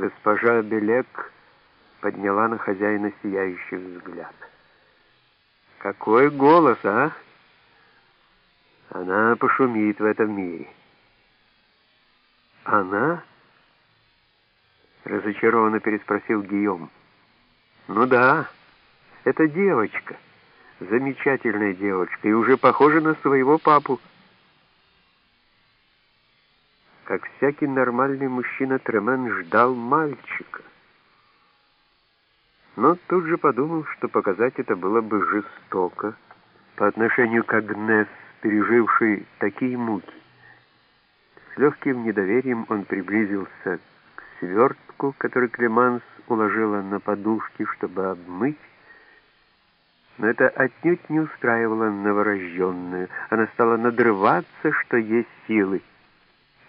Госпожа Белек подняла на хозяина сияющий взгляд. «Какой голос, а?» Она пошумит в этом мире. «Она?» — разочарованно переспросил Гийом. «Ну да, это девочка, замечательная девочка, и уже похожа на своего папу». Как всякий нормальный мужчина, Тремен ждал мальчика. Но тут же подумал, что показать это было бы жестоко по отношению к Агнес, пережившей такие муки. С легким недоверием он приблизился к свертку, который Клеманс уложила на подушки, чтобы обмыть, но это отнюдь не устраивало новорожденную. Она стала надрываться, что есть силы.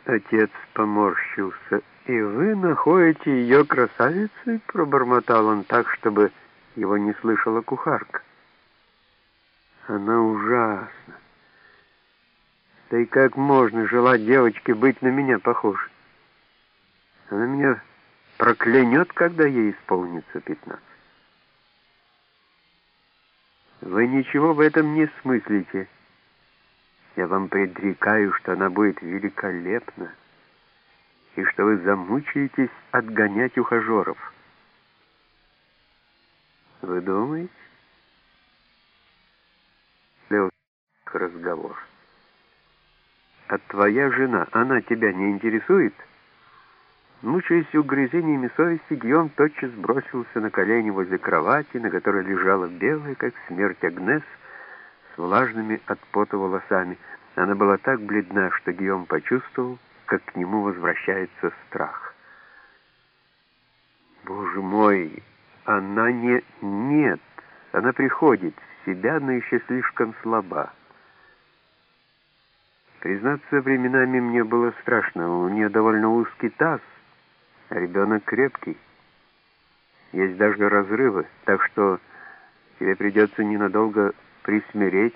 Отец поморщился. «И вы находите ее красавицей?» — пробормотал он так, чтобы его не слышала кухарка. «Она ужасна. Да и как можно желать девочке быть на меня похожей? Она меня проклянет, когда ей исполнится пятнадцать. Вы ничего в этом не смыслите». Я вам предрекаю, что она будет великолепна, и что вы замучаетесь отгонять ухажеров. Вы думаете? Лео, разговор. А твоя жена, она тебя не интересует? Мучаясь угрызениями совести, Гиом тотчас бросился на колени возле кровати, на которой лежала белая, как смерть Агнес, с влажными от пота волосами. Она была так бледна, что Гийом почувствовал, как к нему возвращается страх. «Боже мой, она не... Нет, она приходит в себя, но еще слишком слаба. Признаться, временами мне было страшно. У нее довольно узкий таз, а ребенок крепкий. Есть даже разрывы, так что тебе придется ненадолго присмиреть,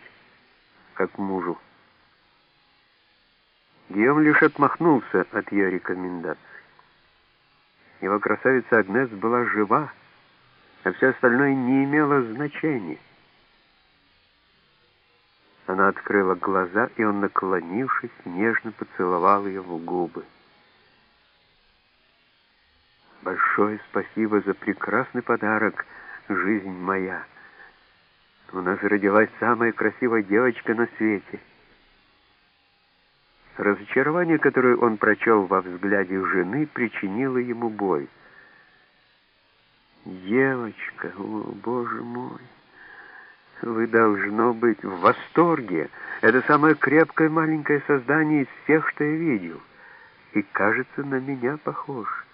как мужу. Гийом лишь отмахнулся от ее рекомендаций. Его красавица Агнес была жива, а все остальное не имело значения. Она открыла глаза, и он, наклонившись, нежно поцеловал ее в губы. «Большое спасибо за прекрасный подарок, жизнь моя!» У нас родилась самая красивая девочка на свете. Разочарование, которое он прочел во взгляде жены, причинило ему боль. «Девочка, о, боже мой, вы должно быть в восторге. Это самое крепкое маленькое создание из всех, что я видел, и, кажется, на меня похож».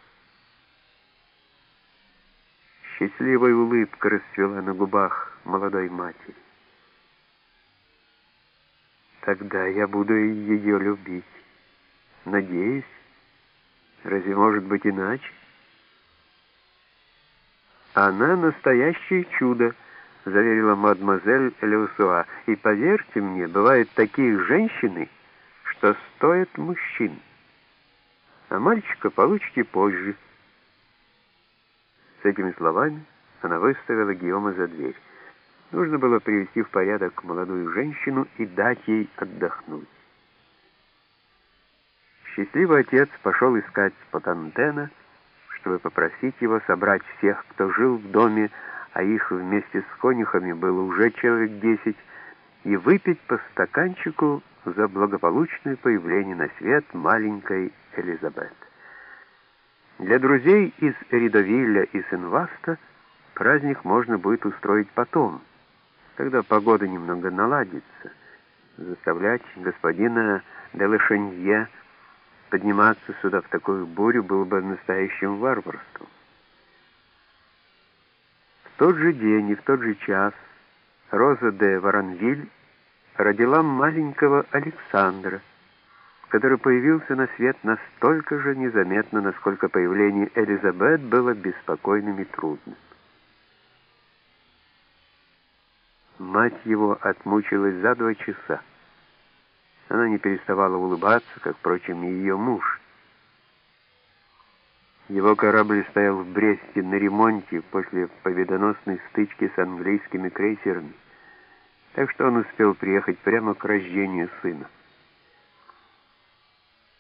Счастливая улыбка расцвела на губах молодой матери. Тогда я буду ее любить. Надеюсь. Разве может быть иначе? Она настоящее чудо, заверила мадемуазель Леусуа. И поверьте мне, бывают такие женщины, что стоят мужчин. А мальчика получите позже. С этими словами она выставила Гиома за дверь. Нужно было привести в порядок молодую женщину и дать ей отдохнуть. Счастливый отец пошел искать Спотантена, чтобы попросить его собрать всех, кто жил в доме, а их вместе с конюхами было уже человек десять, и выпить по стаканчику за благополучное появление на свет маленькой Элизабет. Для друзей из Ридовилля и Сенваста праздник можно будет устроить потом, когда погода немного наладится. Заставлять господина Делешенье подниматься сюда в такую бурю было бы настоящим варварством. В тот же день и в тот же час Роза де Варанвиль родила маленького Александра, который появился на свет настолько же незаметно, насколько появление Элизабет было беспокойным и трудным. Мать его отмучилась за два часа. Она не переставала улыбаться, как, впрочем, и ее муж. Его корабль стоял в Бресте на ремонте после победоносной стычки с английскими крейсерами, так что он успел приехать прямо к рождению сына.